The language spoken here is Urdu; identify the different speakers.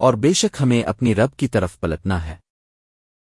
Speaker 1: اور بے شک ہمیں اپنی رب کی طرف پلٹنا ہے۔